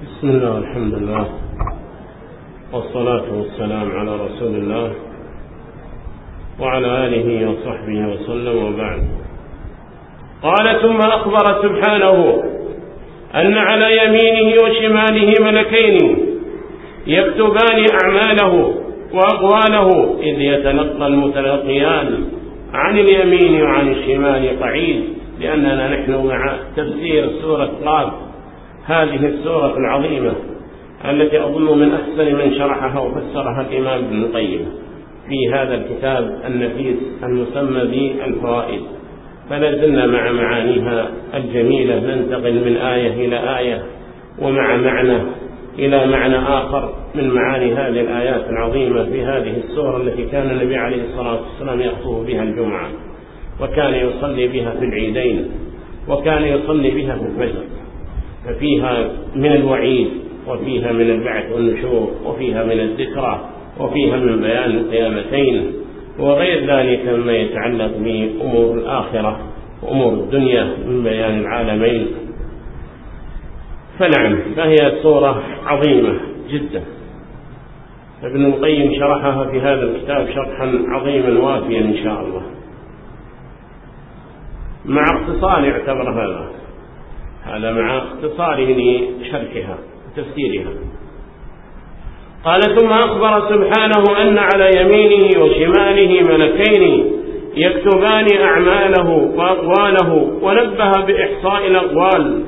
بسم الله والحمد لله والصلاة والسلام على رسول الله وعلى آله وصحبه وسلم وبعد. قال ثم أخبر سبحانه أن على يمينه وشماله ملكين يكتبان أعماله وأقواله إذ يتلقى المتلقيان عن اليمين وعن الشمال قعيد لأننا نحن مع تفسير سورة قاف. هذه السورة العظيمة التي أظن من أحسن من شرحها وفسرها الإمام ابن القيم في هذا الكتاب النفيس المسمى بالفوائد. فلازلنا مع معانيها الجميلة. ننتقل من آية إلى آية ومع معنى إلى معنى آخر من معاني هذه الآيات العظيمة في هذه السورة التي كان النبي عليه الصلاة والسلام يخطوه بها الجمعة وكان يصلي بها في العيدين وكان يصلي بها في الفجر. ففيها من الوعيد وفيها من البعث والنشور وفيها من الذكرى وفيها من بيان القيامتين. وغير ذلك مما يتعلق بأمور الآخرة وأمور الدنيا من بيان العالمين. فنعم فهي صورة عظيمة جدا. ابن القيم شرحها في هذا الكتاب شرحا عظيما وافيا إن شاء الله. مع اختصار يعتبر هذا. هذا مع اختصاره لشرحها وتفسيرها قال ثم أخبر سبحانه أن على يمينه وشماله ملكين يكتبان أعماله وأقواله ونبه بإحصاء الأقوال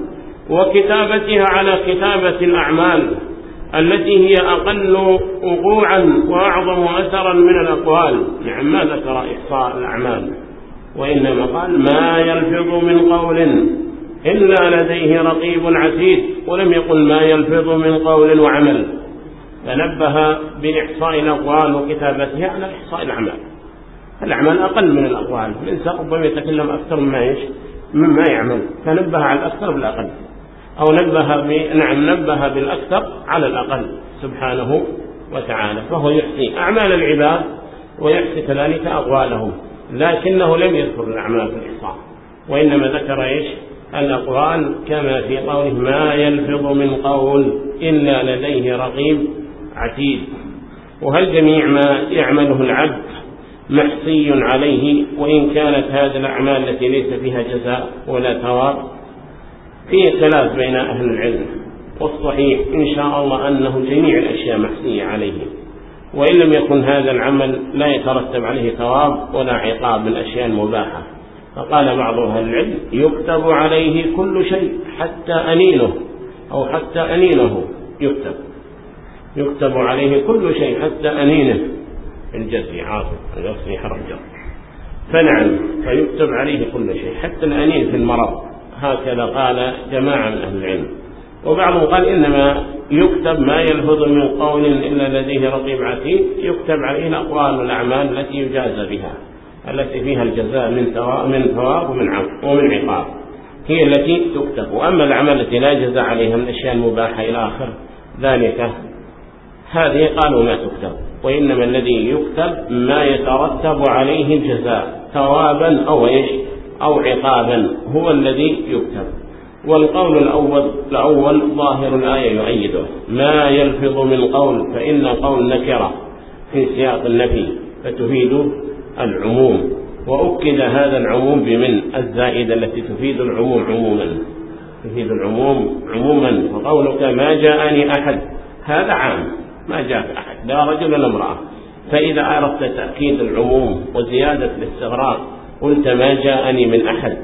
وكتابتها على كتابة الأعمال التي هي أقل وقوعا وأعظم أثرا من الأقوال. نعم ما ذكر إحصاء الأعمال؟ وإنما قال ما يلفظ من قول إلا لديه رقيب عتيد ولم يقل ما يلفظ من قول وعمل فنبه بالإحصاء الأقوال وكتابتها على إحصاء الأعمال الأعمال أقل من الأقوال الإنسان ربما يتكلم أكثر مما إيش؟ مما يعمل فنبه على الأكثر بالأقل أو نبه ب... نعم نبه بالأكثر على الأقل سبحانه وتعالى فهو يحصي أعمال العباد ويحصي كذلك أقوالهم لكنه لم يذكر الأعمال في الإحصاء وإنما ذكر إيش؟ الأقوال كما في قوله ما يلفظ من قول إلا لديه رقيب عتيد. وهل جميع ما يعمله العبد محصي عليه؟ وإن كانت هذه الأعمال التي ليس فيها جزاء ولا ثواب؟ في ثلاث بين أهل العلم والصحيح إن شاء الله أنه جميع الأشياء محصية عليه. وإن لم يكن هذا العمل لا يترتب عليه ثواب ولا عقاب من الأشياء المباحة. فقال بعض أهل العلم يكتب عليه كل شيء حتى أنينه أو حتى أنينه يكتب. يكتب عليه كل شيء حتى أنينه الجزي عاصم الجزي حرم جر. فنعم فيكتب عليه كل شيء حتى الأنين في المرض. هكذا قال جماعة من أهل العلم. وبعضهم قال إنما يكتب ما يلهض من قول إلا لديه رقيب عتيد. يكتب عليه الأقوال والأعمال التي يجازى بها. التي فيها الجزاء من ثواب من ثواب ومن عقاب ومن عقاب. هي التي تكتب. وأما الأعمال التي لا جزاء عليها من الأشياء المباحة إلى آخر ذلك هذه قالوا ما تكتب. وإنما الذي يكتب ما يترتب عليه الجزاء ثوابا أو إيش؟ أو عقابا. هو الذي يكتب. والقول الأول, الأول ظاهر الآية يؤيده. ما يلفظ من قول فإن قول نكرة في سياق النفي فتفيد العموم وأكد هذا العموم بمن؟ الزائدة التي تفيد العموم عموما. تفيد العموم عموما. وقولك ما جاءني أحد. هذا عام. ما جاءك أحد. لا رجل ولا امرأة. فإذا أردت تأكيد العموم وزيادة الاستغراق قلت ما جاءني من أحد.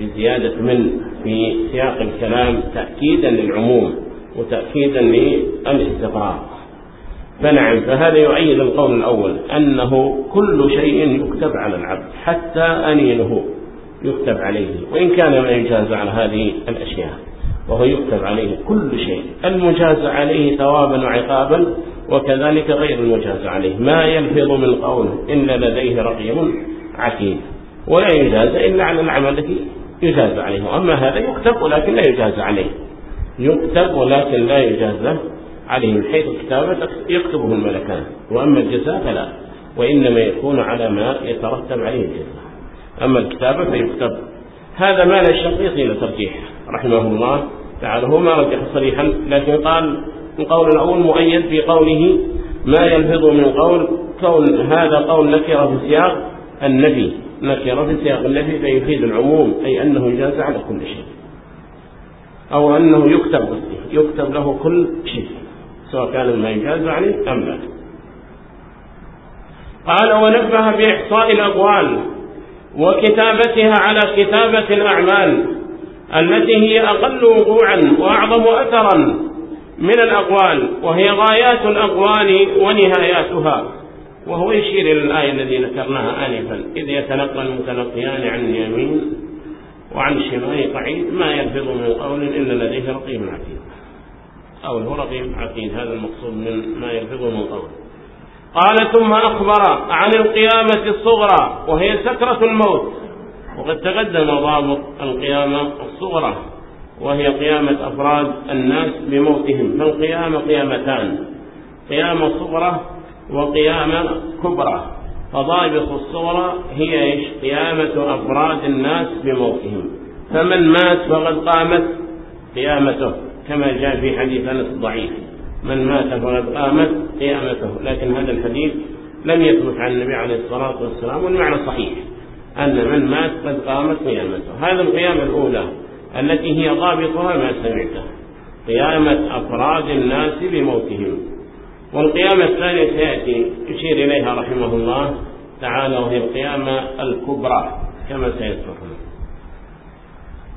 بزيادة من في سياق الكلام تأكيدا للعموم وتأكيدا للإستغراق. فنعم. فهذا يؤيد القول الأول أنه كل شيء يكتب على العبد حتى أنينه يكتب عليه. وإن كان ما يجاز على هذه الأشياء وهو يكتب عليه كل شيء. المجاز عليه ثوابا وعقابا وكذلك غير المجاز عليه. ما يلفظ من قول إلا لديه رقيم عكيد. ولا يجاز إلا على العمل التي يجاز عليه. أما هذا يكتب ولكن لا يجاز عليه. يكتب ولكن لا يجاز عليه من حيث الكتابة يكتبه الملكان وأما الجزاء فلا وإنما يكون على ما يترتب عليه الجزاء. أما الكتابة فيكتب. هذا مال الشقيق إلى ترجيح. رحمه الله تعالى هو ما رجح صريحا لكن قال القول الأول مؤيد في قوله ما يلفظ من قول كون هذا قول نكر في سياق النبي نكر في سياق النبي فيفيد العموم أي أنه جاز على كل شيء. أو أنه يكتب يكتب له كل شيء. سواء كان الإنجاز يعني أم لا. قال ونبه بإحصاء الأقوال وكتابتها على كتابة الأعمال التي هي أقل وقوعا وأعظم أثرا من الأقوال وهي غايات الأقوال ونهاياتها. وهو يشير إلى الآية التي ذكرناها آنفا إذ يتلقى المتلقيان عن اليمين وعن الشمال قعيد ما يلفظ من قول إلا لديه رقيب عتيد. أو الورق عقيد هذا المقصود من ما يلفظه من قول. قال ثم أخبر عن القيامة الصغرى وهي سكرة الموت. وقد تقدم ضابط القيامة الصغرى وهي قيامة أفراد الناس بموتهم. فالقيامة قيامتان قيامة صغرى وقيامة كبرى. فضابط الصغرى هي إيش؟ قيامة أفراد الناس بموتهم. فمن مات فقد قامت قيامته. كما جاء في حديث أنس ضعيف من مات فقد قامت قيامته. لكن هذا الحديث لم يثبت عن النبي عليه الصلاة والسلام والمعنى صحيح. أن من مات قد قامت قيامته. هذا القيامة الأولى التي هي ضابطها ما سمعته. قيامة أفراد الناس بموتهم والقيامة الثانية سيأتي يشير إليها رحمه الله تعالى وهي القيامة الكبرى كما سيذكرها.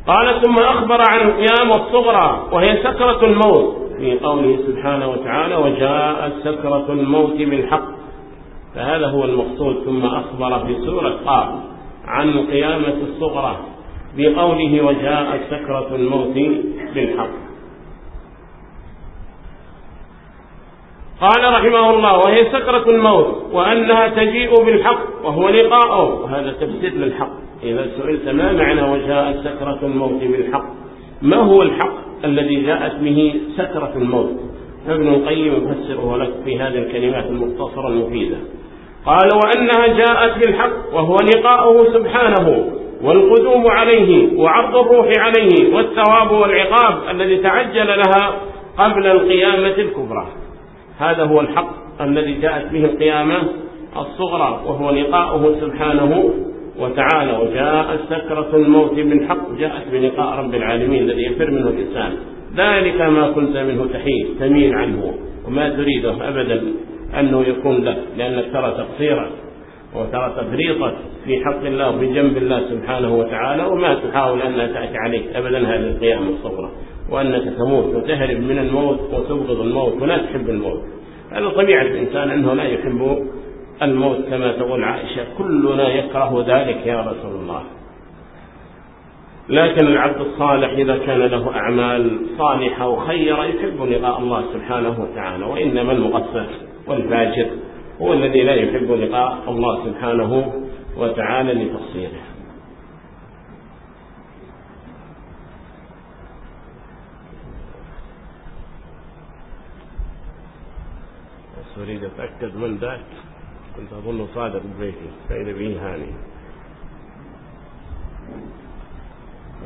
قال ثم أخبر عن قيام الصغرى وهي سكرة الموت. في قوله سبحانه وتعالى وجاءت سكرة الموت بالحق. فهذا هو المقصود. ثم أخبر في سورة قاب عن قيامة الصغرى بقوله وجاءت سكرة الموت بالحق. قال رحمه الله وهي سكرة الموت وأنها تجيء بالحق وهو لقاؤه. وهذا تفسير للحق. إذا سئلت ما معنى وجاءت سكرة الموت بالحق؟ ما هو الحق الذي جاءت به سكرة الموت؟ ابن القيم يفسره لك في هذه الكلمات المختصرة المفيدة. قال وأنها جاءت بالحق وهو لقاؤه سبحانه والقدوم عليه وعرض الروح عليه والثواب والعقاب الذي تعجل لها قبل القيامة الكبرى. هذا هو الحق الذي جاءت به القيامة الصغرى وهو لقاؤه سبحانه وتعالى وجاءت سكرة الموت من حق جاءت بلقاء رب العالمين الذي يفر منه الإنسان. ذلك ما كنت منه تحيد تميل عنه وما تريده أبدا أنه يكون لك لأنك ترى تقصيرا وترى تفريطا في حق الله وفي جنب الله سبحانه وتعالى وما تحاول أن تأتي عليك أبدا هذه القيامة الصغرى. وأنك تموت وتهرب من الموت وتبغض الموت ولا تحب الموت. هذا طبيعة الإنسان أنه لا يحب الموت كما تقول عائشة كلنا يكره ذلك يا رسول الله. لكن العبد الصالح إذا كان له أعمال صالحة وخيرة يحب لقاء الله سبحانه وتعالى وإنما المغفر والفاجر هو الذي لا يحب لقاء الله سبحانه وتعالى لتقصيره أريد أتأكد من ذلك كنت أظن صادق بيتي فإذا به هاني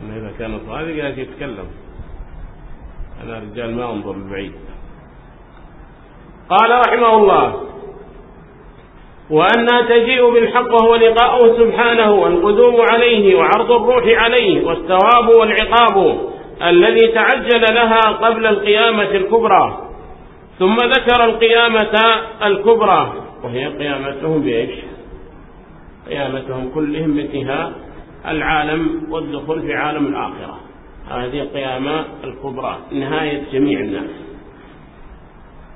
أما إذا كان صادق لكن يتكلم أنا رجال ما أنظر بعيد قال رحمه الله وأن تجيء بالحق هو لقاؤه سبحانه والقدوم عليه وعرض الروح عليه والثواب والعقاب الذي تعجل لها قبل القيامة الكبرى. ثم ذكر القيامة الكبرى. وهي قيامتهم بإيش؟ قيامتهم كلهم بانتهاء العالم والدخول في عالم الآخرة. هذه القيامة الكبرى نهاية جميع الناس.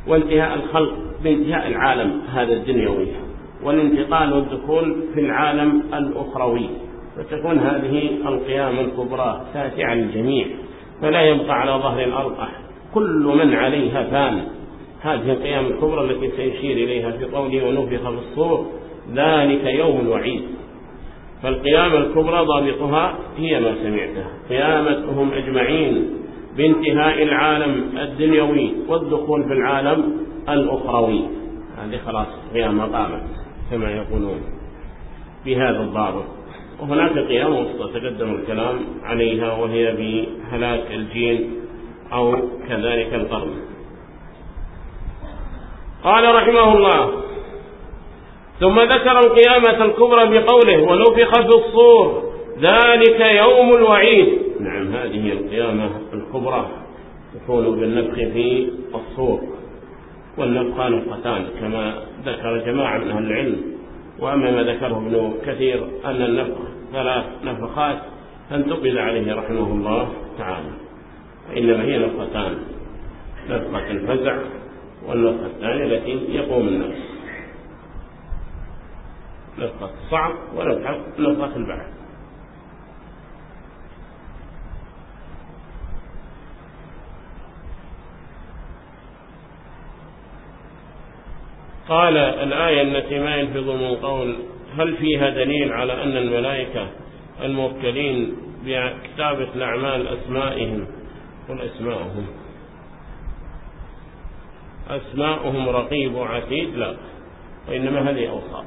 وانتهاء الخلق بانتهاء العالم هذا الدنيوي. والانتقال والدخول في العالم الأخروي. فتكون هذه القيامة الكبرى تاتعة للجميع. فلا يبقى على ظهر الأرض أحد. كل من عليها فان. هذه القيام الكبرى التي سيشير إليها في قوله ونفخ في الصور ذلك يوم الوعيد. فالقيامة الكبرى ضابطها هي ما سمعته قيامتهم أجمعين بانتهاء العالم الدنيوي والدخول في العالم الأخروي. هذه خلاص قيامة قامت كما يقولون بهذا الضابط. وهناك قيامة وسطى تقدم الكلام عليها وهي بهلاك الجين أو كذلك القرن. قال رحمه الله. ثم ذكر القيامة الكبرى بقوله ونفخ في الصور ذلك يوم الوعيد. نعم هذه القيامة الكبرى تكون بالنفخ في الصور والنفخ نفختان كما ذكر جماعة من أهل العلم. وأما ما ذكره ابن كثير أن النفخ ثلاث نفخات فانتقل عليه رحمه الله تعالى. وإنما هي نفختان نفخة الفزع والنفخ الثاني التي يقوم الناس. نفخة صعب ونفخة نفخة البعث. قال الآية التي ما ينفذ من قول هل فيها دليل على أن الملائكة الموكلين بكتابة الأعمال أسمائهم؟ قل أسمائهم أسماؤهم رقيب وعتيد لا وإنما هذه أوصاف.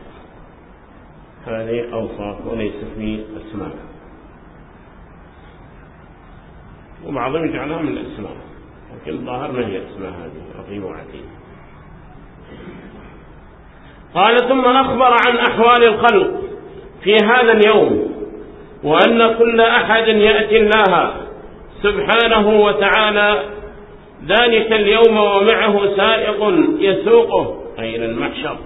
هذه أوصاف وليس في أسماء. وبعضهم يجعلها من الأسماء لكن الظاهر ما هي أسماء هذه رقيب وعتيد. قال ثم أخبر عن أحوال الخلق في هذا اليوم وأن كل أحد يأتي الله سبحانه وتعالى ذلك اليوم ومعه سائق يسوقه أي إلى المحشر.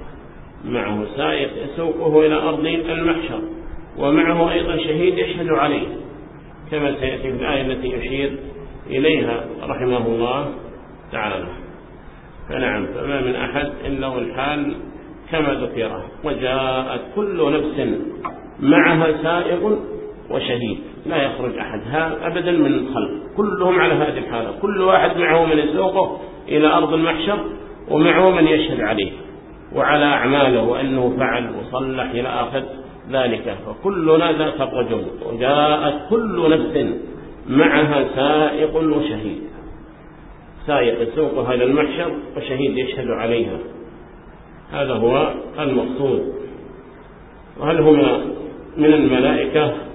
معه سائق يسوقه إلى أرض المحشر ومعه أيضا شهيد يشهد عليه. كما سيأتي في الآية التي أشير إليها رحمه الله تعالى. فنعم فما من أحد إلا الحال كما ذكره وجاءت كل نفس معها سائق وشديد لا يخرج أحد أبدا من الخلق. كلهم على هذه الحالة كل واحد معه من يسوقه إلى أرض المحشر ومعه من يشهد عليه. وعلى أعماله وأنه فعل وصلح إلى آخر ذلك. فكلنا ذاك الرجل. وجاءت كل نفس معها سائق وشهيد. سائق يسوقها إلى المحشر وشهيد يشهد عليها. هذا هو المقصود. وهل هما من الملائكة؟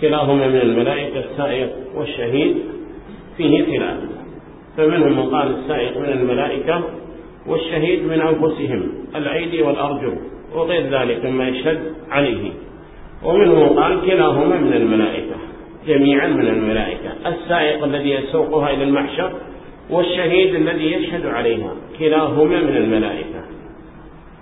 كلاهما من الملائكة السائق والشهيد فيه خلاف. فمنهم من قال السائق من الملائكة والشهيد من أنفسهم الأيدي والأرجل وغير ذلك مما يشهد عليه. ومنهم قال كلاهما من الملائكة جميعا من الملائكة السائق الذي يسوقها إلى المحشر والشهيد الذي يشهد عليها كلاهما من الملائكة.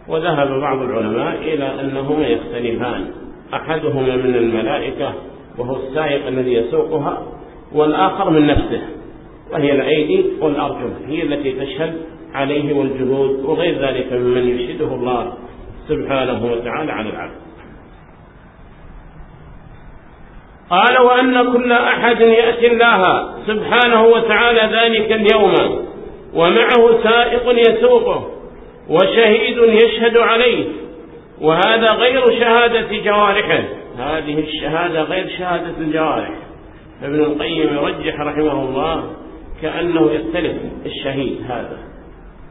وذهب بعض العلماء إلى أنهما يختلفان أحدهما من الملائكة وهو السائق الذي يسوقها والآخر من نفسه وهي الأيدي والأرجل هي التي تشهد عليه والجهود وغير ذلك ممن يشهده الله سبحانه وتعالى على العبد. قال وأن كل أحد يأتي الله سبحانه وتعالى ذلك اليوم ومعه سائق يسوقه وشهيد يشهد عليه وهذا غير شهادة جوارحه. هذه الشهادة غير شهادة الجوارح. فابن القيم يرجح رحمه الله كأنه يختلف الشهيد هذا.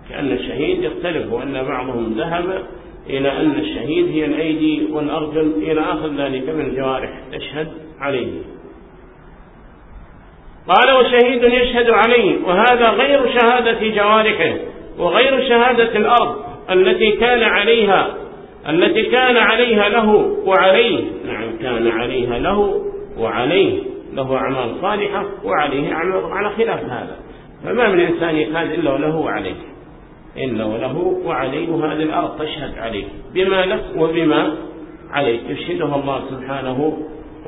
كأن الشهيد يختلف وأن بعضهم ذهب إلى أن الشهيد هي الأيدي والأرجل إلى آخر ذلك من الجوارح. تشهد عليه. قال وشهيد يشهد عليه. وهذا غير شهادة جوارحه وغير شهادة الأرض التي كان عليها التي كان عليها له وعليه. نعم كان عليها له وعليه. له أعمال صالحة وعليه أعمال على خلاف هذا. فما من إنسان يقال إلا وله وعليه. إلا وله وعليه هذه الأرض تشهد عليه. بما لك وبما عليك. يشهده الله سبحانه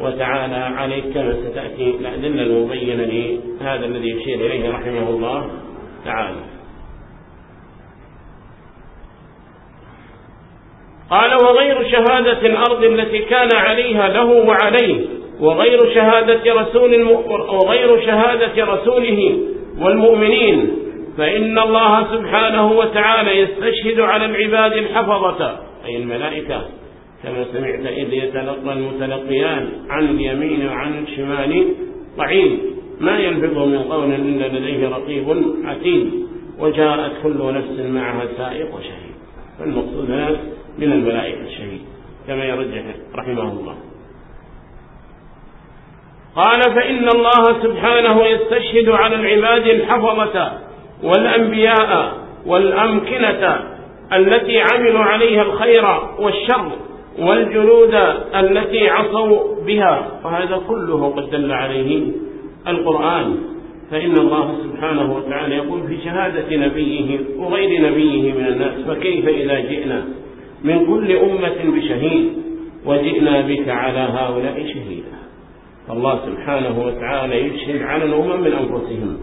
وتعالى عليك كما ستأتي. الأدلة المبينة لهذا الذي يشير إليه رحمه الله تعالى. قال وغير شهادة الأرض التي كان عليها له وعليه وغير شهادة رسول وغير شهادة رسوله والمؤمنين فإن الله سبحانه وتعالى يستشهد على العباد الحفظة. أي الملائكة كما سمعت إذ يتلقى المتلقيان عن اليمين وعن الشمال طعيم ما ينفض من قول إلا لديه رقيب عتيد وجاءت كل نفس معها سائق وشهيد فالمقصود هذا من الملائكة الشهيد كما يرجح رحمه الله. قال فإن الله سبحانه يستشهد على العباد الحفظة والأنبياء والأمكنة التي عملوا عليها الخير والشر والجنود التي عصوا بها وهذا كله قد دل عليه القرآن. فإن الله سبحانه وتعالى يقول في شهادة نبيه وغير نبيه من الناس فكيف إذا جئنا؟ من كل أمة بشهيد وجئنا بك على هؤلاء شهيدا. فالله سبحانه وتعالى يشهد على الأمم من أنفسهم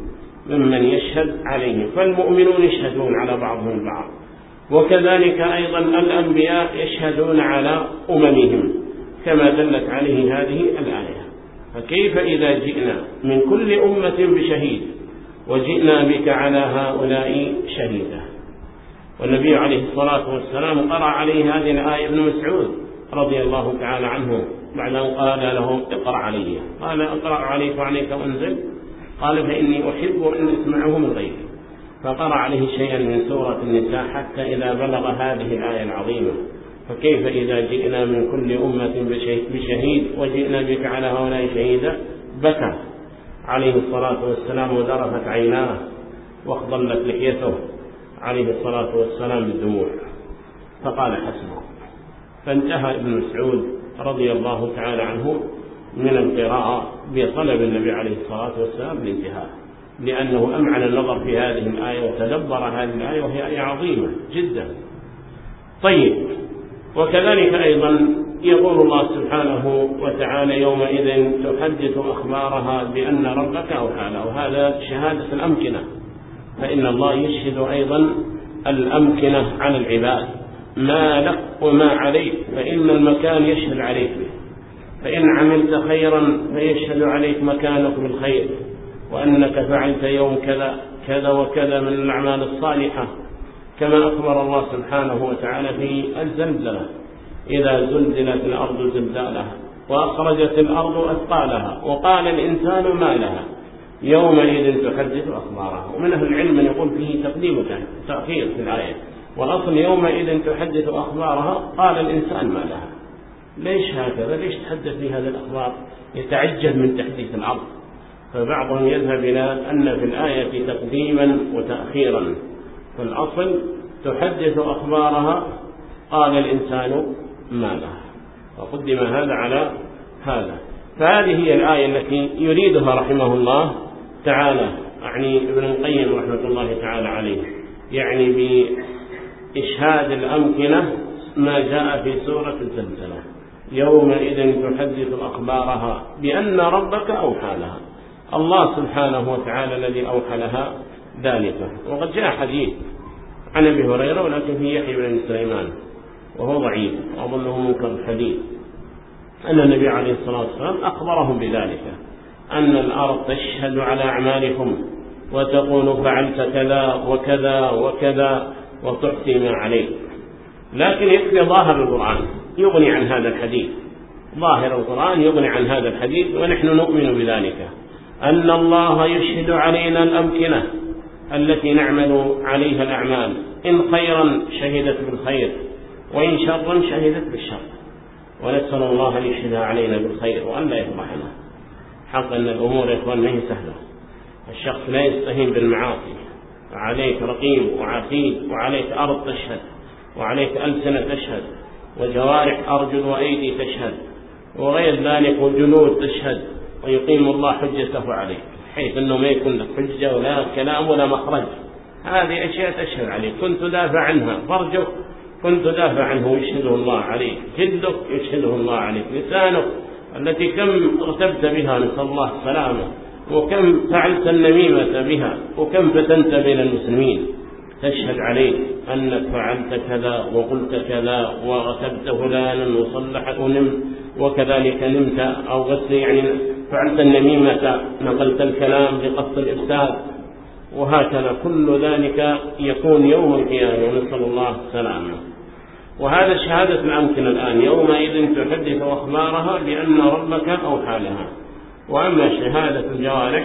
ممن يشهد عليهم. فالمؤمنون يشهدون على بعضهم بعض. وكذلك أيضا الأنبياء يشهدون على أممهم كما دلت عليه هذه الآية. فكيف إذا جئنا من كل أمة بشهيد وجئنا بك على هؤلاء شهيدا؟ والنبي عليه الصلاة والسلام قرأ عليه هذه الآية ابن مسعود رضي الله تعالى عنه بعد أن قال له اقرأ علي. قال اقرأ عليك وعليك أنزل قال فإني أحب أن أسمعه من غيري فقرأ عليه شيئا من سورة النساء حتى إذا بلغ هذه الآية العظيمة. فكيف إذا جئنا من كل أمة بشهيد وجئنا بك على هؤلاء شهيدا؟ بكى. عليه الصلاة والسلام ودرفت عيناه واخضلت لحيته. عليه الصلاة والسلام بالدموع. فقال حسبه. فانتهى ابن مسعود رضي الله تعالى عنه من القراءة بطلب النبي عليه الصلاة والسلام الانتهاء لأنه أمعن النظر في هذه الآية وتدبر هذه الآية وهي آية عظيمة جدا. طيب وكذلك أيضا يقول الله سبحانه وتعالى يومئذ تحدث أخبارها بأن ربك أوحى وهذا شهادة الأمكنة. فإن الله يشهد أيضا الأمكنة على العباد. ما لك وما عليك فإن المكان يشهد عليك به. فإن عملت خيرا فيشهد عليك مكانك بالخير. وأنك فعلت يوم كذا كذا وكذا من الأعمال الصالحة. كما أخبر الله سبحانه وتعالى في الزلزلة. إذا زلزلت الأرض زلزالها وأخرجت الأرض أثقالها وقال الإنسان ما لها. يومئذ تحدث أخبارها. ومن أهل العلم من يقول فيه تقديم تأخير في الآية. والأصل يومئذ تحدث أخبارها قال الإنسان ما لها. ليش هكذا؟ ليش تحدث في هذا الأخبار؟ يتعجل من تحديث العرض. فبعضهم يذهب إلى أن في الآية تقديما وتأخيرا. فالأصل تحدث أخبارها قال الإنسان ما لها. فقدم هذا على هذا. فهذه هي الآية التي يريدها رحمه الله. تعالى يعني ابن القيم رحمة الله تعالى عليه يعني بإشهاد الأمكنة ما جاء في سورة الزلزلة. يومئذ تحدث أخبارها بأن ربك أوحى لها. الله سبحانه وتعالى الذي أوحى لها ذلك وقد جاء حديث عن أبي هريرة ولكن في يحيى بن سليمان وهو ضعيف وأظنه منكر الحديث أن النبي عليه الصلاة والسلام أخبرهم بذلك. أن الأرض تشهد على أعمالهم وتقول فعلت كذا وكذا وكذا وتعطي ما عليك. لكن يكفي ظاهر القرآن يغني عن هذا الحديث. ظاهر القرآن يغني عن هذا الحديث ونحن نؤمن بذلك. أن الله يشهد علينا الأمكنة التي نعمل عليها الأعمال. إن خيرا شهدت بالخير وإن شرا شهدت بالشر. ونسأل الله أن يشهد علينا بالخير وأن لا يفضحنا. حق أن الأمور يا إخوان ما هي سهلة. الشخص لا يستهين بالمعاصي. وعليك رقيب وعتيد وعليك أرض تشهد وعليك ألسنة تشهد وجوارح أرجل وأيدي تشهد وغير ذلك وجنود تشهد ويقيم الله حجته عليك. حيث أنه ما يكون لك حجة ولا كلام ولا مخرج. هذه أشياء تشهد عليك. كنت دافع عنها. فرجك كنت دافع عنه. يشهده الله عليك. جدك يشهده الله عليك. لسانك التي كم ارتبت بها نسأل الله السلامة وكم فعلت النميمة بها وكم فتنت بين المسلمين. تشهد عليك أنك فعلت كذا وقلت كذا وغتبت فلانا وصلحت ونمت وكذلك نمت أو غسل يعني فعلت النميمة نقلت الكلام لقص الإفساد وهكذا كل ذلك يكون يوم القيامة نسأل الله السلامة وهذا الشهادة أمكن الآن. يومئذ تحدث أخبارها بأن ربك أوحى لها. وأما شهادة الجوارح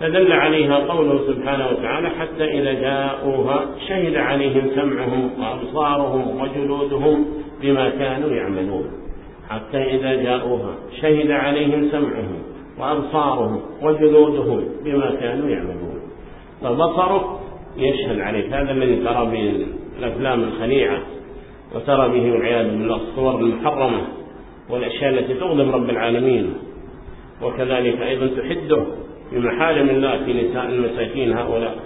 فدل عليها قوله سبحانه وتعالى حتى إذا جاءوها شهد عليهم سمعهم وأبصارهم وجلودهم بما كانوا يعملون. حتى إذا جاءوها شهد عليهم سمعهم وأبصارهم وجلودهم بما كانوا يعملون. فبصره يشهد عليه هذا من ترى بالأفلام الخليعة وترى به والعياذ بالله الصور المحرمة والأشياء التي تغضب رب العالمين. وكذلك أيضا تحده بمحارم الله في نساء المساكين هؤلاء.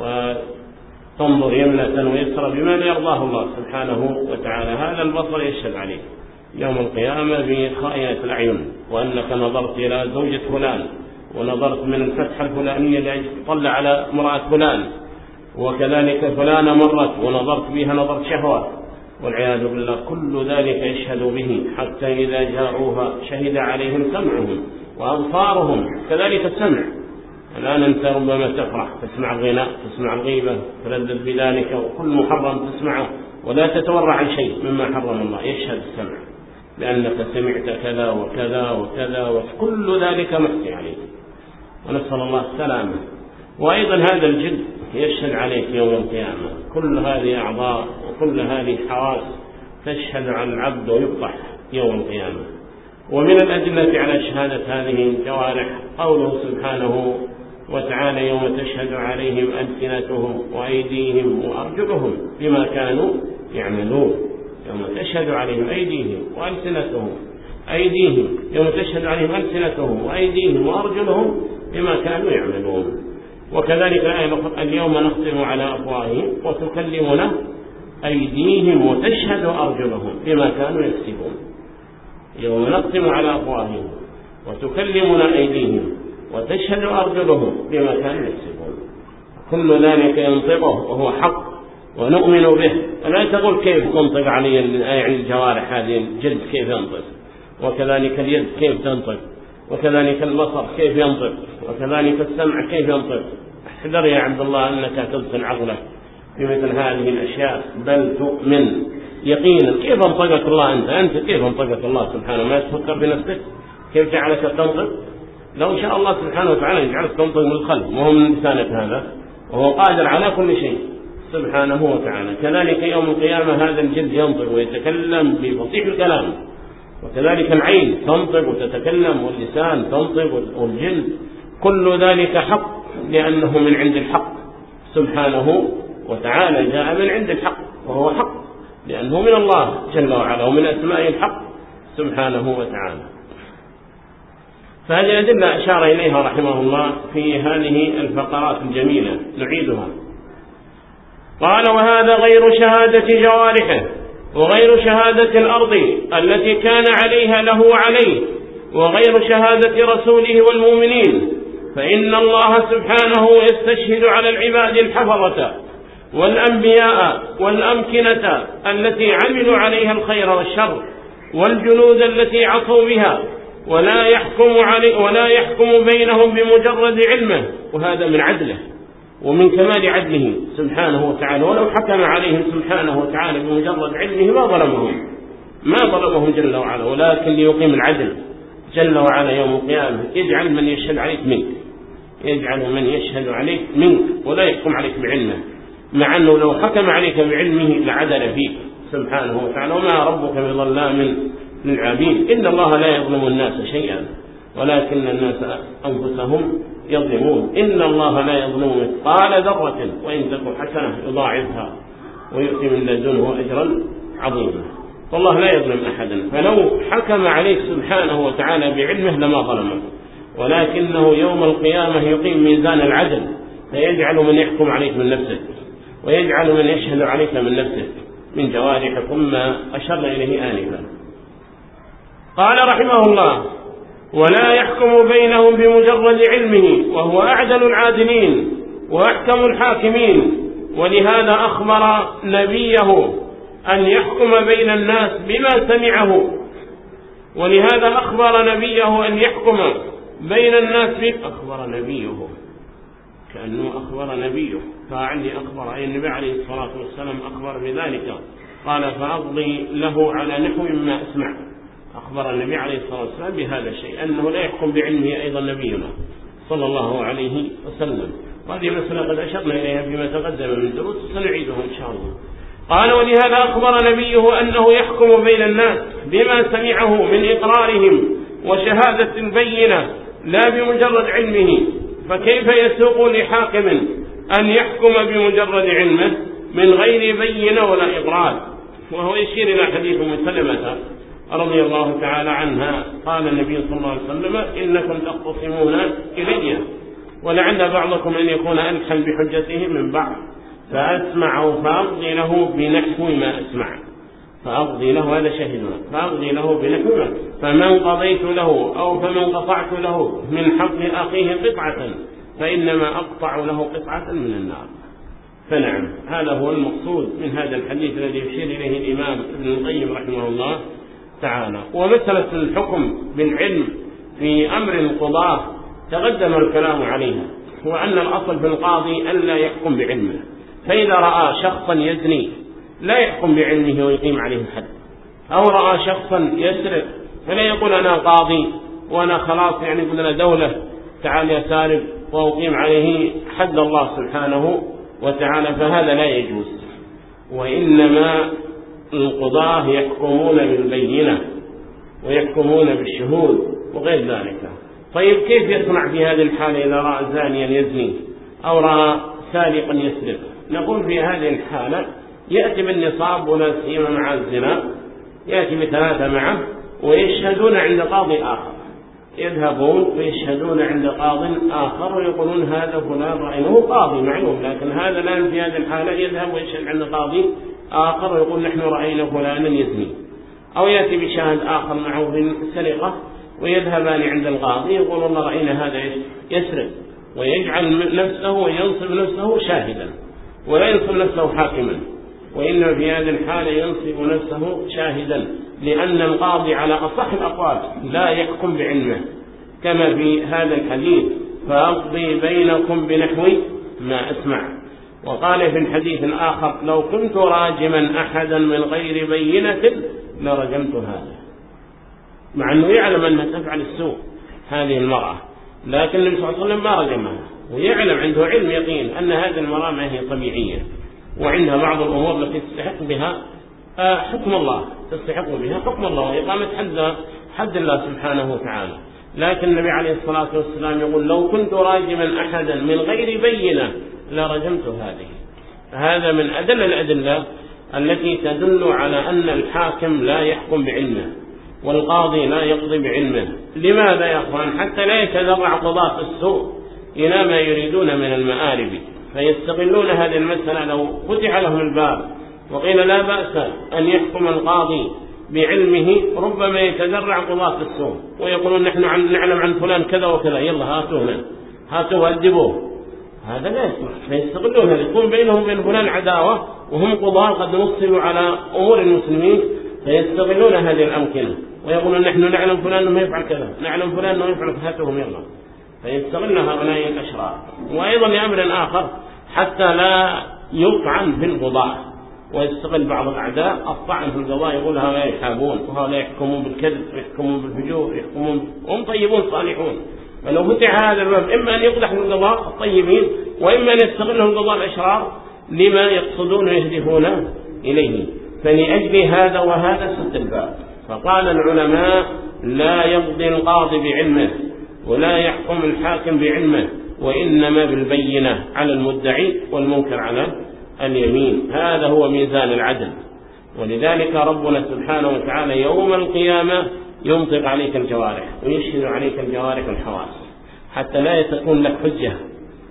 وتنظر يمنة ويسرى بما لا يرضاه الله سبحانه وتعالى. هذا البصر يشهد عليه. يوم القيامة بخائنة الأعين. وأنك نظرت إلى زوجة فلان. ونظرت من الفتحة الفلانية لأجل تطلع على امرأة فلان. وكذلك فلانة مرت ونظرت بها نظرت شهوة. والعياذ بالله كل ذلك يشهد به حتى إذا جاءوها شهد عليهم سمعهم وأظفارهم كذلك السمع. الآن أنت ربما تفرح تسمع الغناء تسمع الغيبة تلذذ بذلك وكل محرم تسمعه ولا تتورع عن شيء مما حرم الله يشهد السمع. لأنك سمعت كذا وكذا وكذا وكل ذلك محكي عليك. ونسأل الله السلامة. وأيضا هذا الجد يشهد عليك يوم القيامة. كل هذه أعضاء وكل هذه حواس تشهد عن العبد ويفتح يوم القيامة. ومن الأدلة على شهادة هذه الجوارح قوله سبحانه وتعالى يوم تشهد عليهم ألسنتهم وأيديهم وأرجلهم بما كانوا يعملون. يوم تشهد عليهم أيديهم وألسنتهم أيديهم. يوم تشهد عليهم ألسنتهم وأيديهم وأرجلهم بما كانوا يعملون. وكذلك أيضا اليوم نختم على أفواههم وتكلمنا أيديهم وتشهد أرجلهم بما كانوا يكسبون. يوم نختم على أفواههم وتكلمنا أيديهم وتشهد أرجلهم بما كانوا يكسبون. كل ذلك ينطقه وهو حق ونؤمن به. لا تقول كيف تنطق علي يعني الجوارح هذه الجلد كيف ينطق؟ وكذلك اليد كيف تنطق؟ وكذلك البصر كيف ينطق؟ وكذلك السمع كيف ينطق؟ احذر يا عبد الله أنك تبطل عقله في مثل هذه الأشياء بل تؤمن. يقينا. كيف أنطقك الله أنت؟ أنت كيف أنطقك الله سبحانه ما تفكر بنفسك كيف جعلك تنطق؟ لو شاء الله سبحانه وتعالى يجعلك تنطق من الخلف وهو من لسانك هذا؟ وهو قادر على كل شيء سبحانه وتعالى. كذلك يوم القيامة هذا الجلد ينطق ويتكلم بفصيح الكلام. وكذلك العين تنطق وتتكلم واللسان تنطق والجلد. كل ذلك حق. لأنه من عند الحق. سبحانه وتعالى جاء من عند الحق وهو حق. لأنه من الله جل وعلا ومن أسماء الحق سبحانه وتعالى. فهذه الأدلة أشار إليها رحمه الله في هذه الفقرات الجميلة. نعيدها. قال وهذا غير شهادة جوارحه وغير شهادة الأرض التي كان عليها له عليه وغير شهادة رسوله والمؤمنين فإن الله سبحانه يستشهد على العباد الحفظة والأنبياء والأمكنة التي عملوا عليها الخير والشر والجنود التي عصوا بها ولا يحكم, علي ولا يحكم بينهم بمجرد علمه وهذا من عدله ومن كمال عدله سبحانه وتعالى. ولو حكم عليهم سبحانه وتعالى بمجرد علمه ما ظلمهم ما ظلمهم جل وعلا. ولكن ليقيم العدل جل وعلا يوم القيامة. اجعل من يشهد عليك منك. يجعل من يشهد عليك منك ولا يحكم عليك بعلمه. مع أنه لو حكم عليك بعلمه لعدل فيك سبحانه وتعالى. وما ربك بظلام للعابين إن الله لا يظلم الناس شيئا ولكن الناس أنفسهم يظلمون. إن الله لا يظلم مثقال ذرة وإن تكو حسنة يضاعفها ويؤتي من لدنه أجرا عظيما. والله لا يظلم أحدا. فلو حكم عليك سبحانه وتعالى بعلمه لما ظلمك ولكنه يوم القيامة يقيم ميزان العدل فيجعل من يحكم عليك من نفسك ويجعل من يشهد عليك من نفسك من جوارحكم ما أشرنا إليه آنفا قال رحمه الله ولا يحكم بينهم بمجرد علمه وهو أعدل العادلين وأحكم الحاكمين ولهذا أخبر نبيه أن يحكم بين الناس بما سمعه. ولهذا أخبر نبيه أن يحكم بين الناس أخبر نبيه كأنه أخبر نبيه فعني أخبر. أي النبي عليه الصلاة والسلام أخبر بذلك. قال فأقضي له على نحو ما أسمع. أخبر النبي عليه الصلاة والسلام بهذا الشيء. أنه لا يحكم بعلمه أيضا نبينا صلى الله عليه وسلم. وهذه مسألة قد أشرنا إليها فيما تقدم من دروس سنعيدها إن شاء الله. قال ولهذا أخبر نبيه أنه يحكم بين الناس بما سمعه من إقرارهم وشهادة بينة لا بمجرد علمه فكيف يسوق لحاكم أن يحكم بمجرد علمه من غير بين ولا إبراد. وهو يشير إلى حديث مسلمة رضي الله تعالى عنها قال النبي صلى الله عليه وسلم إنكم تختصمون إلي. ولعل بعضكم أن يكون ألحن بحجته من بعض فأسمع فاضله بنحو ما أسمع. فأقضي له هذا شهدنا فأقضي له بلحمة فمن قضيت له أو فمن قطعت له من حق أخيه قطعة فإنما أقطع له قطعة من النار. فنعم هذا هو المقصود من هذا الحديث الذي يشير إليه الإمام ابن القيم رحمه الله تعالى. ومثلة الحكم بالعلم في أمر القضاء تقدم الكلام عليها وأن الأصل في القاضي ألا يحكم بعلمه. فإذا رأى شخصا يزني لا يحكم بعلمه ويقيم عليه الحد. أو رأى شخصا يسرق فلا يقول أنا قاضي وأنا خلاص يعني قلنا دولة تعال يا سارق وأقيم عليه حد الله سبحانه وتعالى فهذا لا يجوز. وإنما القضاة يحكمون بالبينة ويحكمون بالشهود وغير ذلك. طيب كيف يصنع في هذه الحالة إذا رأى زانيا يزني أو رأى سارقا يسرق؟ نقول في هذه الحالة يأتي بالنصاب ولا سيما مع الزنا يأتي بثلاثة معه ويشهدون عند قاضي آخر. يذهبون ويشهدون عند قاض آخر ويقولون هذا فلان رأينه قاضي معلوم لكن هذا الآن في هذه الحالة. يذهب ويشهد عند قاضي آخر ويقول نحن رأينا فلانا يزني. أو يأتي بشاهد آخر معه في السرقة ويذهبان عند القاضي يقول والله رأينا هذا يسرق. ويجعل نفسه وينصب نفسه شاهدا ولا ينصب نفسه حاكما. وإنه في هذه الحالة ينصب نفسه شاهدا لأن القاضي على أصح الأقوال لا يحكم بعلمه. كما في هذا الحديث فأقضي بينكم بنحو ما أسمع. وقال في الحديث الآخر لو كنت راجما أحدا من غير بينة لرجمت هذا. مع أنه يعلم أنها تفعل السوء هذه المرأة لكن النبي صلى الله عليه وسلم ما رجمها ويعلم عنده علم يقين أن هذه المرأة ما هي طبيعية. وعندها بعض الأمور التي تستحق بها آه، حكم الله تستحق بها حكم الله وإقامة حد, حد الله سبحانه وتعالى. لكن النبي عليه الصلاة والسلام يقول لو كنت راجما أحدا من غير بينة لرجمت هذه. هذا من أدل الأدلة التي تدل على أن الحاكم لا يحكم بعلمه والقاضي لا يقضي بعلمه. لماذا يا أخوان؟ حتى لا يتذرع قضاة السوء إلى ما يريدون من المآرب. فيستغلون هذه المسألة لو فتح لهم الباب. وقيل لا بأس أن يحكم القاضي بعلمه ربما يتذرع قضاة السوم ويقولون نحن نعلم عن فلان كذا وكذا. يلا هاتوه هاتوا أدبوه. هذا لا يسمح. فيستغلون هذا. يكون بينهم وبين فلان عداوة وهم قضاة قد نصبوا على أمور المسلمين. فيستغلون هذه الأمكنة. ويقولون نحن نعلم فلان أنه يفعل كذا. نعلم فلان أنه يفعل هاتوهم يلا. فيستغلها هؤلاء الأشرار وأيضا بأمر آخر حتى لا يطعن في القضاء ويستغل بعض الأعداء. الطعن في القضاء يقول هؤلاء يحابون وهؤلاء يحكمون بالكذب ويحكمون بالفجور يحكمون هم طيبون صالحون. فلو فتح هذا الباب إما أن يقدح في القضاء الطيبين وإما أن يستغله القضاء الأشرار لما يقصدون ويهدفون إليه. فلأجل هذا وهذا سد الباب. فقال العلماء لا يقضي القاضي بعلمه. ولا يحكم الحاكم بعلمه وإنما بالبينة على المدعي والمنكر على اليمين. هذا هو ميزان العدل. ولذلك ربنا سبحانه وتعالى يوم القيامة ينطق عليك الجوارح ويشهد عليك الجوارح والحواس حتى لا تكون لك حجة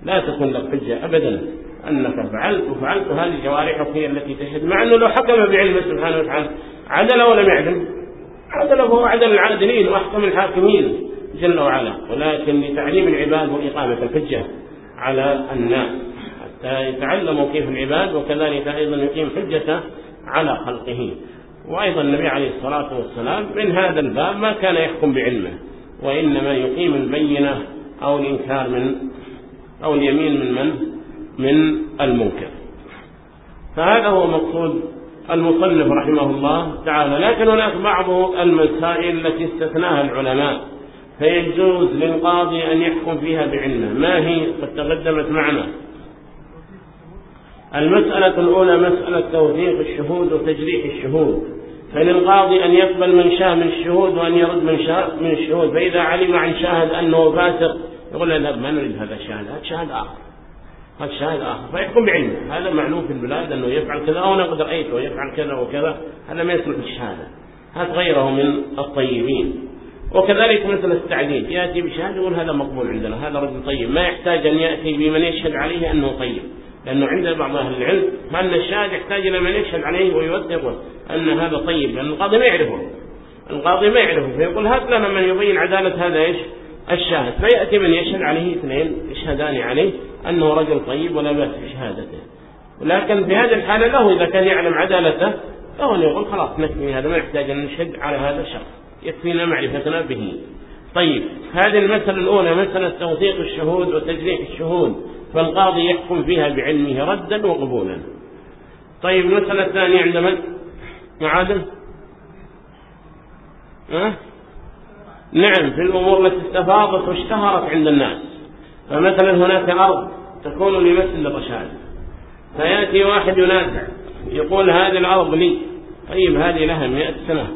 لا تكون لك حجة أبدا. أنك فعلت وفعلت هذه جوارحك هي التي تشهد مع أنه لو حكم بعلمه سبحانه وتعالى عدل ولم يعدل. عدل فهو عدل العادلين وأحكم الحاكمين. جل وعلا. ولكن لتعليم العباد وإقامة الحجة على الناس. حتى يتعلموا كيف العباد وكذلك أيضا يقيم حجته على خلقه. وأيضا النبي عليه الصلاة والسلام من هذا الباب ما كان يحكم بعلمه. وإنما يقيم البينة أو الإنكار من أو اليمين من من؟ من المنكر. فهذا هو مقصود المصنف رحمه الله تعالى. لكن هناك بعض المسائل التي استثناها العلماء. فيجوز للقاضي أن يحكم فيها بعلمه. ما هي؟ قد تقدمت معنا. المسألة الأولى مسألة توثيق الشهود وتجريح الشهود. فللقاضي أن يقبل من شاء من الشهود وأن يرد من شاء من الشهود. فإذا علم عن شاهد أنه فاسق يقول له ما نريد هذا الشاهد. هذا شاهد آخر. هذا شاهد آخر. فيحكم بعلمه. هذا معلوم في البلاد أنه يفعل كذا أو نقدر قد رأيته يفعل كذا وكذا. هذا ما يسمح الشهادة. هات غيره من الطيبين. وكذلك مثل التعديل. يأتي بشهادة يقول هذا مقبول عندنا هذا رجل طيب. ما يحتاج أن يأتي بمن يشهد عليه أنه طيب لأنه عند بعض أهل العلم أن الشاهد يحتاج إلى من يشهد عليه ويوثقه أن هذا طيب لأن القاضي ما يعرفه. القاضي ما يعرفه فيقول هات لنا من يبين عدالة هذا إيش؟ الشاهد. فيأتي من يشهد عليه اثنين يشهدان عليه أنه رجل طيب ولا بأس بشهادته. ولكن في هذه الحالة له إذا كان يعلم عدالته فهو يقول خلاص نكمل هذا ما يحتاج أن نشهد على هذا الشخص. يكفينا معرفتنا به. طيب هذه المسألة الأولى مسألة توثيق الشهود وتجريح الشهود فالقاضي يحكم فيها بعلمه ردا وقبولا. طيب المسألة الثانية عند من؟ معادل؟ نعم في الأمور التي استفاضت واشتهرت عند الناس. فمثلا هناك أرض تكون لمسجد الرشاد فيأتي واحد ينازع يقول هذه الأرض لي. طيب هذه لها مئة سنة.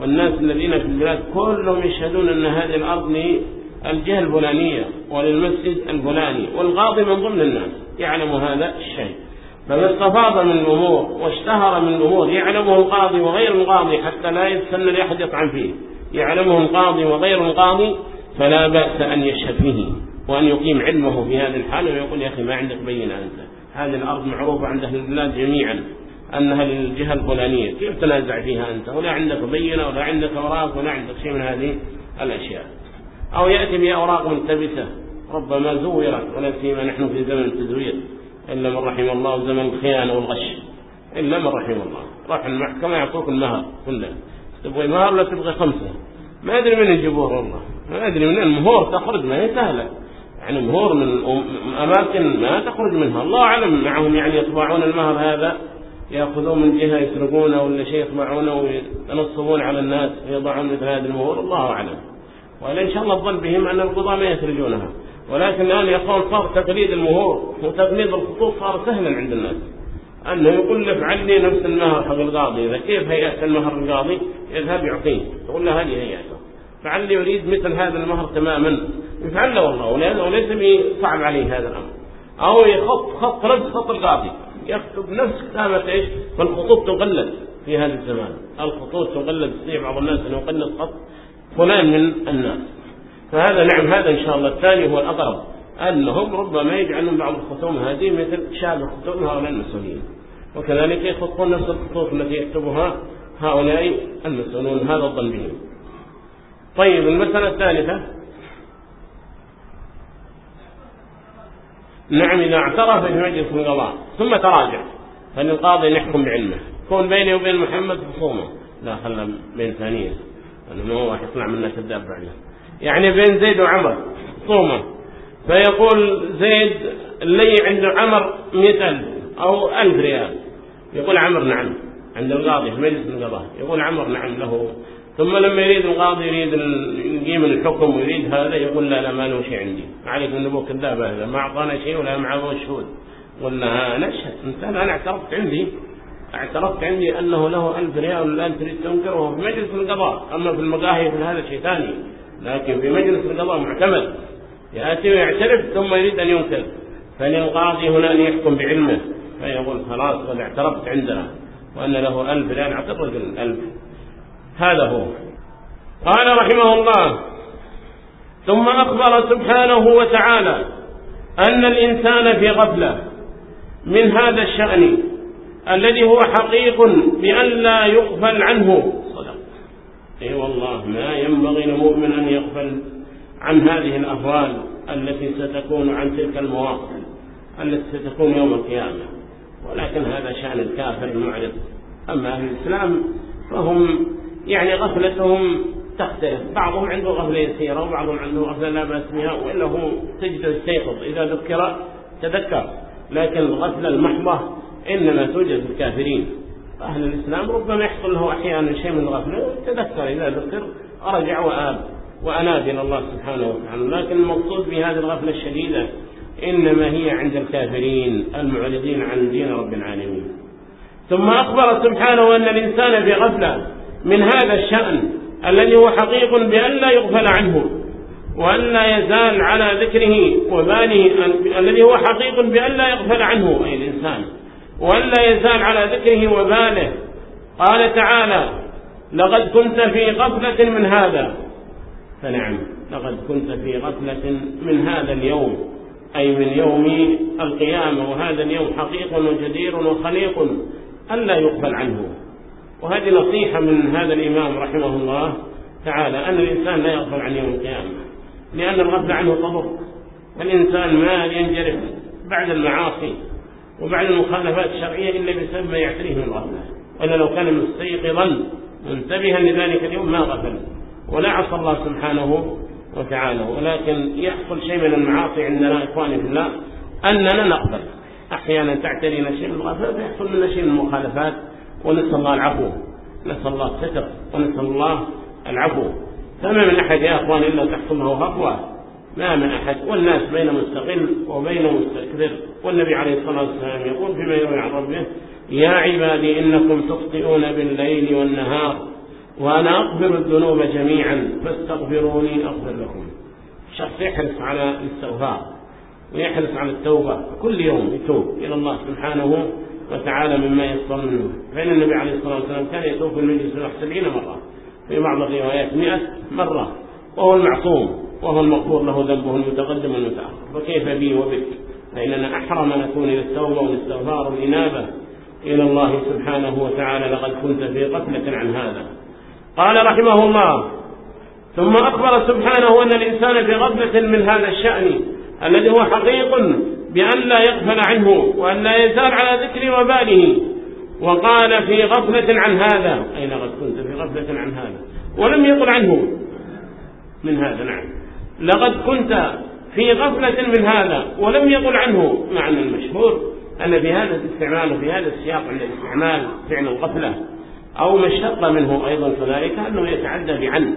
والناس الذين في البلاد كلهم يشهدون أن هذه الأرض للجهة الفلانية وللمسجد الفلاني والغاضي من ضمن الناس يعلم هذا الشيء. فمن استفاض من الأمور واشتهر من الأمور يعلمه القاضي وغير القاضي حتى لا يتسنى لأحد يطعن فيه. يعلمه القاضي وغير القاضي فلا بأس أن يشهد فيه وأن يقيم علمه في هذه الحالة ويقول يا أخي ما عندك بينة أنت هذه الأرض معروفة عند أهل البلاد جميعا. أنها للجهة الفلانية. كيف تنازع فيها أنت؟ ولا عندك بينة ولا عندك أوراق ولا عندك شيء من هذه الأشياء. أو يأتي بأوراق ملتبسة. ربما زورت ولا سيما نحن في زمن التزوير. إلا من رحم الله زمن الخيانة والغش. إلا من رحم الله. راح المحكمة يعطوك المهر كله. تبغي مهر لا تبغي خمسة؟ ما أدري من يجيبوه والله. ما أدري من المهور تخرج ما هي سهلة. يعني مهور من أماكن ما تخرج منها. الله أعلم معهم يعني يطبعون المهر هذا. يأخذون من جهة يسرقونه ولا شيء معونه وينصبون على الناس ويضعون مثل هذه المهور الله أعلم. وإلا إن شاء الله الظن بهم أن القضاء ما يسرجونها ولكن الآن يقول صار تقليد المهور وتقليد الخطوط صار سهلا عند الناس. أنه يقول لك عني نفس المهر حق القاضي. إذا كيف هيئة المهر القاضي؟ يذهب يعطيه تقول له هذه هيئته فعلي يريد مثل هذا المهر تماما. يفعل له والله وليس صعب عليه هذا الأمر. أو يخط خط رد خط القاضي. يكتب نفس كتابة إيش؟ فالخطوط تقلد في هذا الزمان. الخطوط تقلد في بعض الناس أن يقلد خط فلان من الناس. فهذا نعم هذا إن شاء الله الثاني هو الأقرب. أنهم ربما يجعلون بعض الخصوم هذه مثل شاب خصوم هؤلاء المسؤولين. وكذلك يخطون نفس الخطوط التي يكتبها هؤلاء المسؤولون. هذا الظن بهم. طيب المسألة الثالثة. نعم إذا اعترف في مجلس القضاء ثم تراجع. فإن القاضي يحكم بعلمه. كون بيني وبين محمد خصومة. لا خلنا بين ثانية. أنه ما راح يطلع منا كذاب بعدنا يعني بين زيد وعمر خصومة. فيقول زيد اللي عند عمر مئة ألف أو ألف ريال. يقول عمر نعم عند القاضي في مجلس القضاء يقول عمر نعم له. ثم لما يريد القاضي يريد يجيب الحكم ويريد هذا يقول لا لا ما له شيء عندي. عليك من أبوك كذاب هذا ما أعطانا شيء ولا معه شهود. قلنا نشهد أنت أنا اعترفت عندي اعترفت عندي أنه له ألف ريال والآن تريد تنكره وهو في مجلس القضاء. أما في المقاهي في هذا شيء ثاني لكن في مجلس القضاء معتمد. يأتي ويعترف ثم يريد أن ينكر. فللقاضي هنا أن يحكم بعلمه فيقول خلاص قد اعترفت عندنا وأن له ألف ريال. أعتقد الرجل هذا هو. قال رحمه الله ثم أخبر سبحانه وتعالى أن الإنسان في غفلة من هذا الشأن الذي هو حقيق بأن لا يغفل عنه. صدق. أي والله ما ينبغي لمؤمن أن يغفل عن هذه الأفوال التي ستكون عن تلك المواقف التي ستكون يوم القيامة. ولكن هذا شأن الكافر المعرض. أما أهل الإسلام فهم يعني غفلتهم تختلف بعضهم عنده غفلة يسيرة وبعضهم عنده غفلة لا بأس بها وإلا هو تجد الشيخط إذا ذكر تذكر. لكن الغفلة المحضة إنما توجد في الكافرين. أهل الإسلام ربما يحصل له أحيانا شيء من الغفلة تذكر إذا ذكر أرجع وآب وأناب إلى الله سبحانه وتعالى. لكن المقصود بهذه الغفلة الشديدة إنما هي عند الكافرين المعرضين عن دين رب العالمين. ثم أخبر سبحانه أن الإنسان بغفلة من هذا الشأن الذي هو حقيق بأن لا يغفل عنه وأن لا يزال على ذكره وباله الذي هو حقيق بأن لا يغفل عنه أي الإنسان. وأن لا يزال على ذكره وباله. قال تعالى لقد كنت في غفلة من هذا. فنعم لقد كنت في غفلة من هذا اليوم أي من يوم القيامة وهذا اليوم حقيق وجدير وخليق أن لا يقبل عنه. وهذه نصيحة من هذا الإمام رحمه الله تعالى أن الإنسان لا يغفل عن يوم القيامة لأن الغفل عنه طبق والإنسان ما ينجرف بعد المعاصي وبعد المخالفات الشرعية إلا بسبب ما يعتريه من الغفلة. وإلا لو كان مستيقظا منتبها لذلك اليوم ما غفل ولا عصى الله سبحانه وتعالى. ولكن يحصل شيء من المعاصي عندنا إخواني في الله أننا نقبل. أحيانا تعترينا شيء من الغفلة فيحصل منا شيء من المخالفات. ونسأل الله العفو. نسأل الله الستر. ونسأل الله العفو. فما من أحد يا أخوان إلا تحكمه هفوة. ما من أحد. والناس بين مستقل وبين مستكبر. والنبي عليه الصلاة والسلام يقول فيما يروي عن ربه يا عبادي إنكم تخطئون بالليل والنهار وأنا أغفر الذنوب جميعا فاستغفروني أغفر لكم. شخص يحرص على الاستغفار ويحرص على التوبة كل يوم يتوب إلى الله سبحانه وتعالى مما يصطنون فإن النبي عليه الصلاة والسلام كان يتوب المجلس الواحد سبعين مرة. في بعض الروايات مئة مرة. وهو المعصوم. وهو المغفور له ذنبه المتقدم والمتأخر. فكيف بي وبك؟ فإننا أحرم نكون إلى التوبة والاستغفار والإنابة إلى الله سبحانه وتعالى. لقد كنت في قتلة عن هذا. قال رحمه الله ثم أخبر سبحانه أن الإنسان في غفلة من هذا الشأن. الذي هو حقيق بأن لا يغفل عنه وأن لا يزال على ذكر وباله. وقال في غفلة عن هذا. أين قد كنت في غفلة عن هذا؟ ولم يقل عنه. من هذا نعم. لقد كنت في غفلة من هذا ولم يقل عنه. معنى المشهور أن في هذا الاستعمال وفي هذا السياق عند الاستعمال فعل الغفلة أو ما اشتق منه أيضا فذلك أنه يتعدى بعن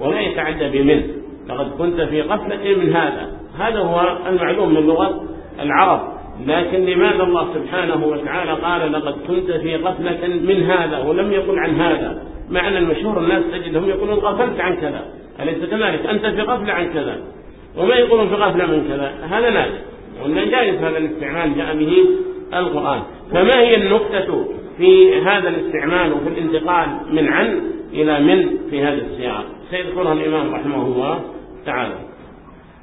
ولا يتعدى بمن لقد كنت في غفلة من هذا. هذا هو المعلوم من لغة العرب. لكن لماذا الله سبحانه وتعالى قال لقد كنت في غفلة من هذا ولم يقل عن هذا؟ معنى المشهور الناس تجدهم يقولون غفلت عن كذا. أليس كذلك؟ أنت في غفلة عن كذا. وما يقولون في غفلة من كذا؟ هذا لا. ومن جائز هذا الاستعمال جاء به القرآن. فما هي النقطة في هذا الاستعمال وفي الانتقال من عن إلى من في هذا السياق؟ سيذكرها الإمام رحمه الله. تعالى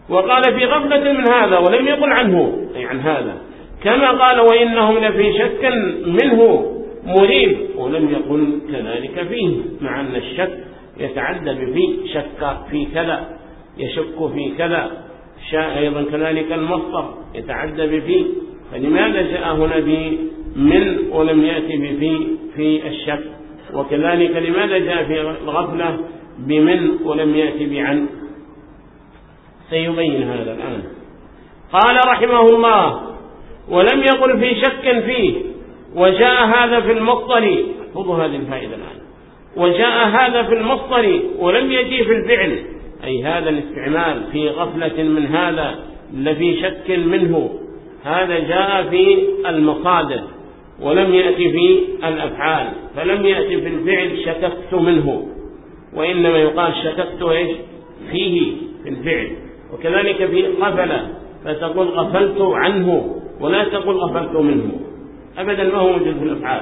وقال في غفلة من هذا ولم يقل عنه. أي عن هذا. كما قال وإنهم لفي شك منه مريب. ولم يقل كذلك فيه. مع أن الشك يتعدى بفي شك في كذا. يشك في كذا. شاء أيضا كذلك المصدر. يتعدى بفي. فلماذا جاء هنا بمن ولم يأتي بفي في الشك؟ وكذلك لماذا جاء في الغفلة بمن ولم يأتي بعن؟ سيبين هذا الآن. قال رحمه الله ولم يقل في شك فيه وجاء هذا في المصدر خذوا هذه الفائدة الآن. وجاء هذا في المصدر ولم يجي في الفعل. أي هذا الاستعمال في غفلة من هذا لفي شك منه. هذا جاء في المصادر ولم يأتي في الأفعال. فلم يأتي في الفعل شككت منه. وإنما يقال شككت إيش؟ فيه في الفعل. وكذلك في قفل فتقول غفلت عنه ولا تقول غفلت منه. أبدا ما هو موجود في الأفعال.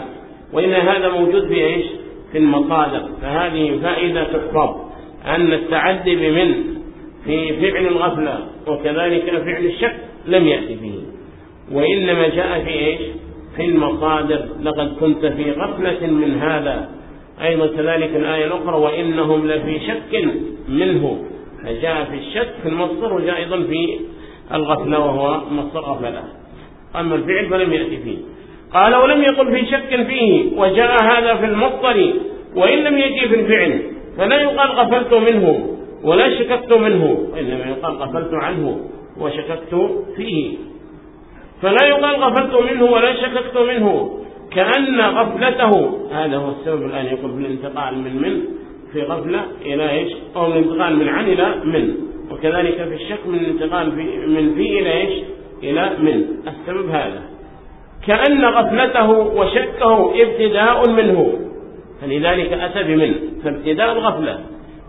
وإن هذا موجود في إيش؟ في المصادر. فهذه فائدة تحفظ. أن التعدي بمن؟ في فعل الغفلة. وكذلك فعل الشك لم يأتي فيه وإنما جاء في إيش؟ في المصادر. لقد كنت في غفلة من هذا. أيضا كذلك الآية الأخرى. وإنهم لفي شك منه. جاء في الشك في المصدر وجاء أيضا في الغفلة وهو مصدر غفلة أما الفعل فلم يأتي فيه. قال ولم يقل في شك فيه وجاء هذا في المصدر وإن لم يجي في الفعل. فلا يقال غفلت منه ولا شككت منه. وإنما يقال غفلت عنه وشككت فيه. فلا يقال غفلت منه ولا شككت منه. كأن غفلته. هذا هو السبب الآن يقول في الانتقال من من في غفلة إلى إيش؟ أو من انتقال من عن إلى من. وكذلك في الشك من انتقال في من في إلى إيش؟ إلى من. السبب هذا. كأن غفلته وشكه ابتداء منه. فلذلك أتى بمن؟ فابتداء الغفلة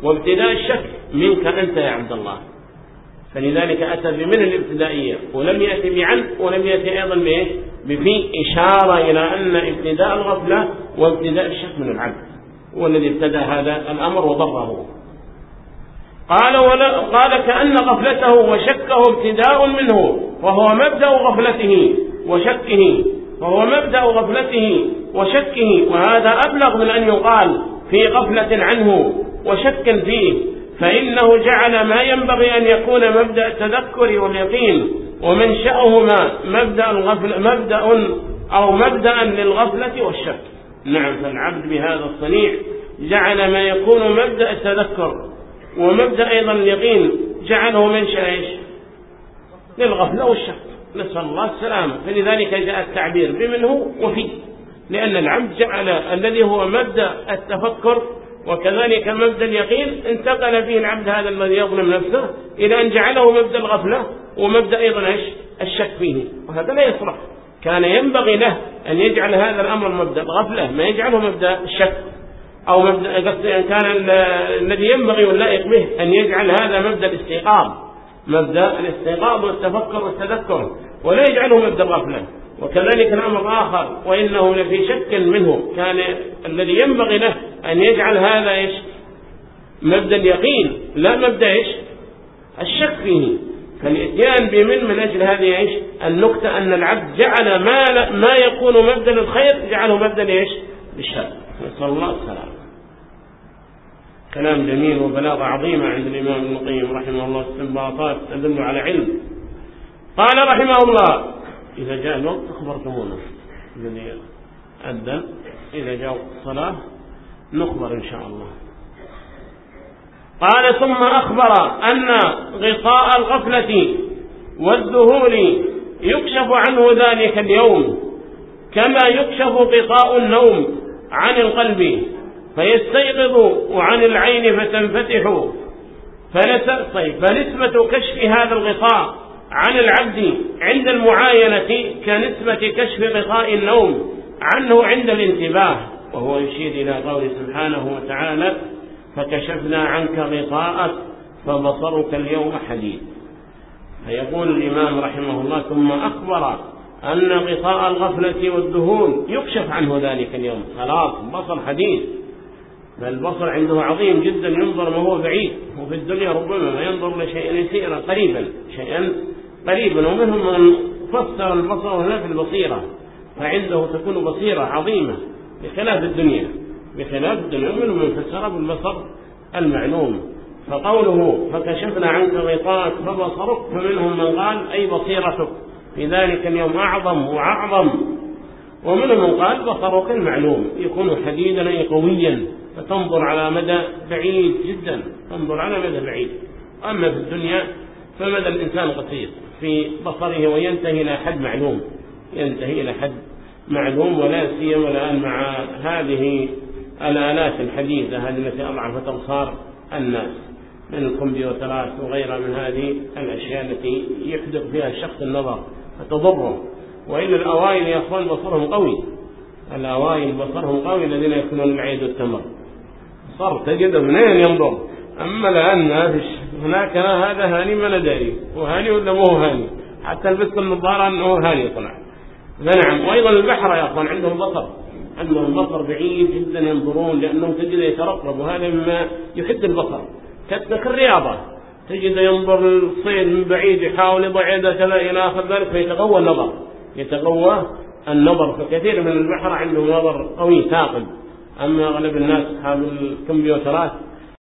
وابتداء الشك منك أنت يا عبد الله. فلذلك أتى بمن الابتدائية. ولم يأتي بعن ولم يأتي أيضا بإيش؟ بفي إشارة إلى أن ابتداء الغفلة وابتداء الشك من العبد. هو الذي ابتدى هذا الأمر وضره. قال ولا قال كأن غفلته وشكه ابتداء منه وهو مبدأ غفلته وشكه وهو مبدأ غفلته وشكه وهذا أبلغ من أن يقال في غفلة عنه وشك فيه فإنه جعل ما ينبغي أن يكون مبدأ التذكر واليقين ومنشأهما مبدأ, مبدأ أو مبدأ للغفلة والشك. نعم فالعبد بهذا الصنيع جعل ما يكون مبدأ التذكر ومبدأ أيضا اليقين جعله منشأ إيش؟ للغفلة والشك. نسأل الله السلامة. فلذلك جاء التعبير بمنه وفيه. لأن العبد جعل الذي هو مبدأ التفكر وكذلك مبدأ اليقين انتقل فيه العبد هذا الذي يظلم نفسه إلى أن جعله مبدأ الغفلة ومبدأ أيضا إيش؟ الشك فيه. وهذا لا يصلح. كان ينبغي له أن يجعل هذا الأمر مبدأ غفلة ما يجعله مبدأ الشك أو مبدأ أن كان الذي ينبغي واللائق به أن يجعل هذا مبدأ الاستيقاظ مبدأ الاستيقاظ والتفكر والتذكر ولا يجعله مبدأ غفلة وكذلك الأمر آخر وإنه لفي شك منه كان الذي ينبغي له أن يجعل هذا إيش؟ مبدأ اليقين لا مبدأ إيش؟ الشك فيه. فالإتيان بمن من أجل هذه إيش النقطة أن العبد جعل ما, ما يكون مبدل الخير جعله مبدل إيش بالشر نسأل الله السلام كلام جميل وبلاغة عظيمة عند الإمام المقيم رحمه الله استنباطات تدل على علم. قال رحمه الله إذا جاء الوقت أخبرتمونا. الذي أدى إذا جاء الصلاة نخبر إن شاء الله. قال ثم أخبر أن غطاء الغفلة والذهول يكشف عنه ذلك اليوم كما يكشف غطاء النوم عن القلب فيستيقظ عن العين فتنفتح. طيب، فنسبة كشف هذا الغطاء عن العبد عند المعاينة كنسبة كشف غطاء النوم عنه عند الانتباه وهو يشير إلى قول سبحانه وتعالى فكشفنا عنك غطاءك فبصرك اليوم حديد. فيقول الإمام رحمه الله ثم أخبر أن غطاء الغفلة والدهون يكشف عنه ذلك اليوم. خلاص بصر حديد. فالبصر عنده عظيم جدا ينظر ما هو بعيد. وفي الدنيا ربما ما ينظر لشيء يسير قريبا شيئا قريبا. ومنهم من فسر البصر هنا في البصيرة فعنده تكون بصيرة عظيمة بخلاف الدنيا. بخلاف بثلاثة من فسر بالبصر المعلوم. فقوله فكشفنا عنك غطاءك فبصرك فمنهم من قال أي بصيرتك؟ في ذلك اليوم أعظم وأعظم. ومنهم من قال بصرك المعلوم. يكون حديدا أي قويا. فتنظر على مدى بعيد جدا. تنظر على مدى بعيد. أما في الدنيا فمدى الإنسان قصير. في بصره وينتهي إلى حد معلوم. ينتهي إلى حد معلوم ولا سيما الآن مع هذه الآلات الحديثة هذه التي أضعفت أبصار الناس من الكمبيوترات وغيرها من هذه الأشياء التي يحدق فيها الشخص النظر فتضره وإن الأوائل يا أخوان بصرهم قوي. الأوائل بصرهم قوي الذين يكونون العيد والتمر صار تجد منين ينظر. أما الآن هناك هذا هاني ما ندري. وهاني ولا مو هاني؟ حتى البس النظارة أنه هاني طلع فنعم. وأيضا البحر يا أخوان عندهم بصر. أن البصر بعيد جدا ينظرون لأنه تجده يترقب وهذا مما يحد البصر. كذلك الرياضة تجده ينظر الصين من بعيد يحاول يضع يده كذا إلى آخر ذلك فيتقوى النظر. يتقوى النظر فكثير من البحر عنده نظر قوي ثاقب. أما أغلب الناس أصحاب الكمبيوترات